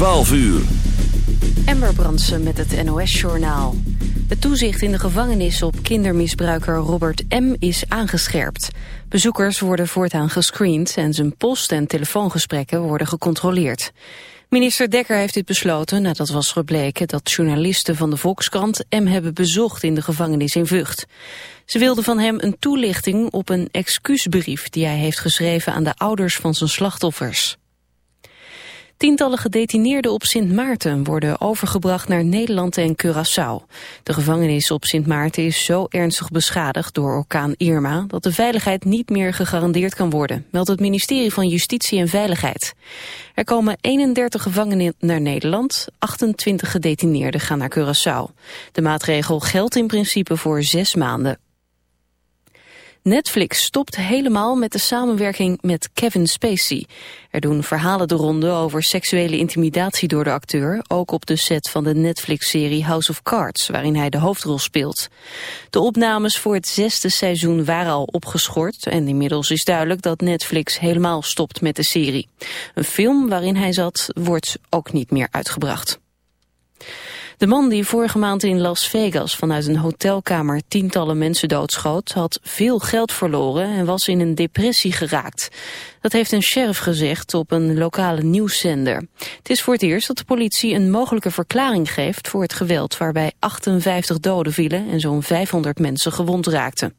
12 uur. Ember Brandsen met het NOS-journaal. Het toezicht in de gevangenis op kindermisbruiker Robert M. is aangescherpt. Bezoekers worden voortaan gescreend en zijn post- en telefoongesprekken worden gecontroleerd. Minister Dekker heeft dit besloten nadat was gebleken dat journalisten van de Volkskrant M hebben bezocht in de gevangenis in Vught. Ze wilden van hem een toelichting op een excuusbrief die hij heeft geschreven aan de ouders van zijn slachtoffers. Tientallen gedetineerden op Sint Maarten worden overgebracht naar Nederland en Curaçao. De gevangenis op Sint Maarten is zo ernstig beschadigd door orkaan Irma... dat de veiligheid niet meer gegarandeerd kan worden, meldt het ministerie van Justitie en Veiligheid. Er komen 31 gevangenen naar Nederland, 28 gedetineerden gaan naar Curaçao. De maatregel geldt in principe voor zes maanden. Netflix stopt helemaal met de samenwerking met Kevin Spacey. Er doen verhalen de ronde over seksuele intimidatie door de acteur... ook op de set van de Netflix-serie House of Cards... waarin hij de hoofdrol speelt. De opnames voor het zesde seizoen waren al opgeschort... en inmiddels is duidelijk dat Netflix helemaal stopt met de serie. Een film waarin hij zat wordt ook niet meer uitgebracht. De man die vorige maand in Las Vegas vanuit een hotelkamer tientallen mensen doodschoot, had veel geld verloren en was in een depressie geraakt. Dat heeft een sheriff gezegd op een lokale nieuwszender. Het is voor het eerst dat de politie een mogelijke verklaring geeft voor het geweld waarbij 58 doden vielen en zo'n 500 mensen gewond raakten.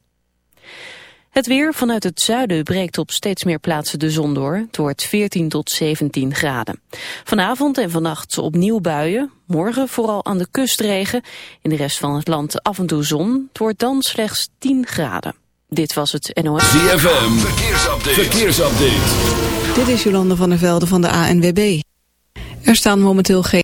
Het weer vanuit het zuiden breekt op steeds meer plaatsen de zon door. Het wordt 14 tot 17 graden. Vanavond en vannacht opnieuw buien. Morgen vooral aan de kust regen. In de rest van het land af en toe zon. Het wordt dan slechts 10 graden. Dit was het NOS. ZFM, verkeersupdate. verkeersupdate. Dit is Jolande van der Velde van de ANWB. Er staan momenteel geen...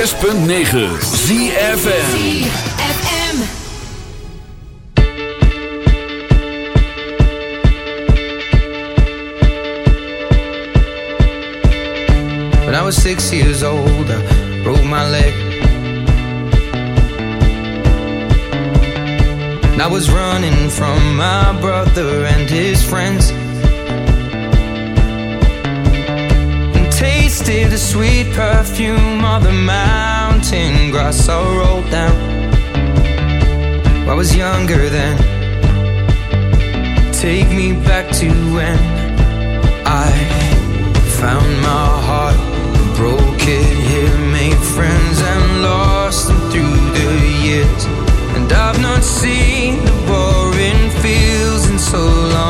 106.9 ZFN I've not seen the boring fields in so long.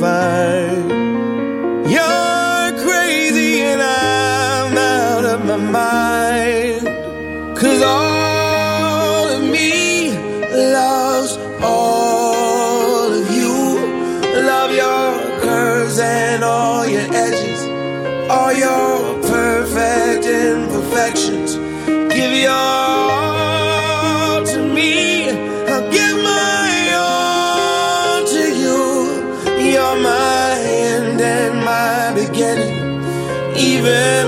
find living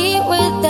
keep with them.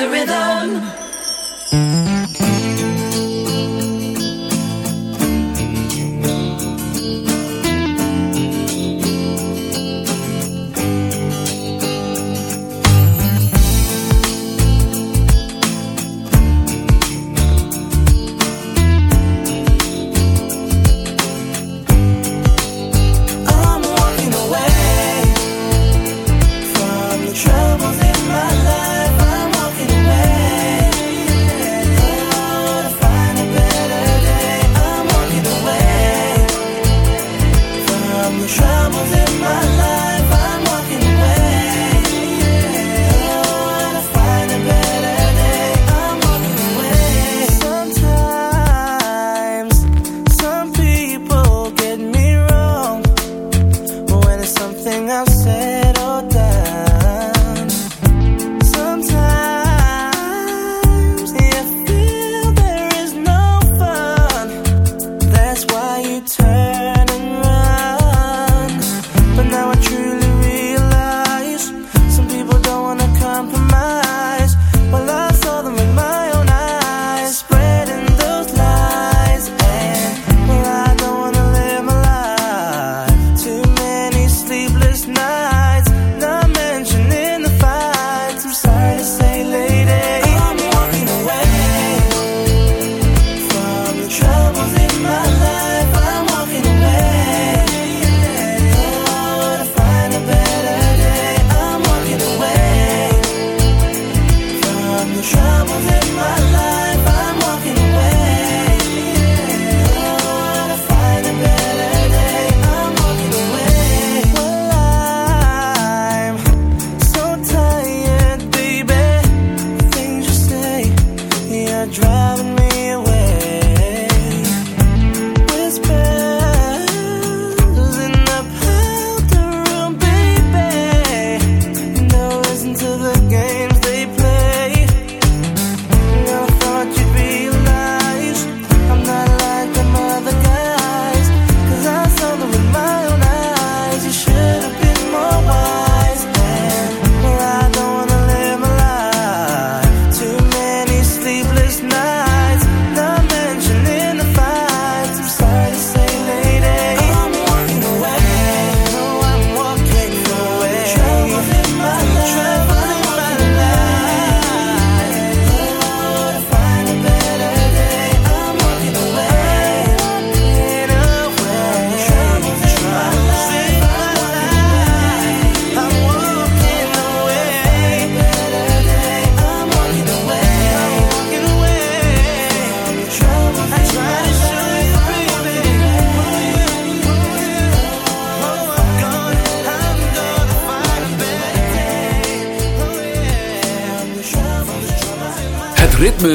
the rhythm.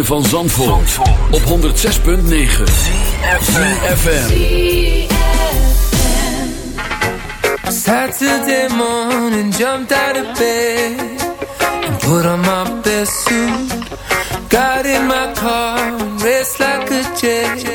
van Zandvoort, Zandvoort. op 106.9 CFFM Saturday morning jumped out of bed And put on my best suit. Got in my car and raced like a jet.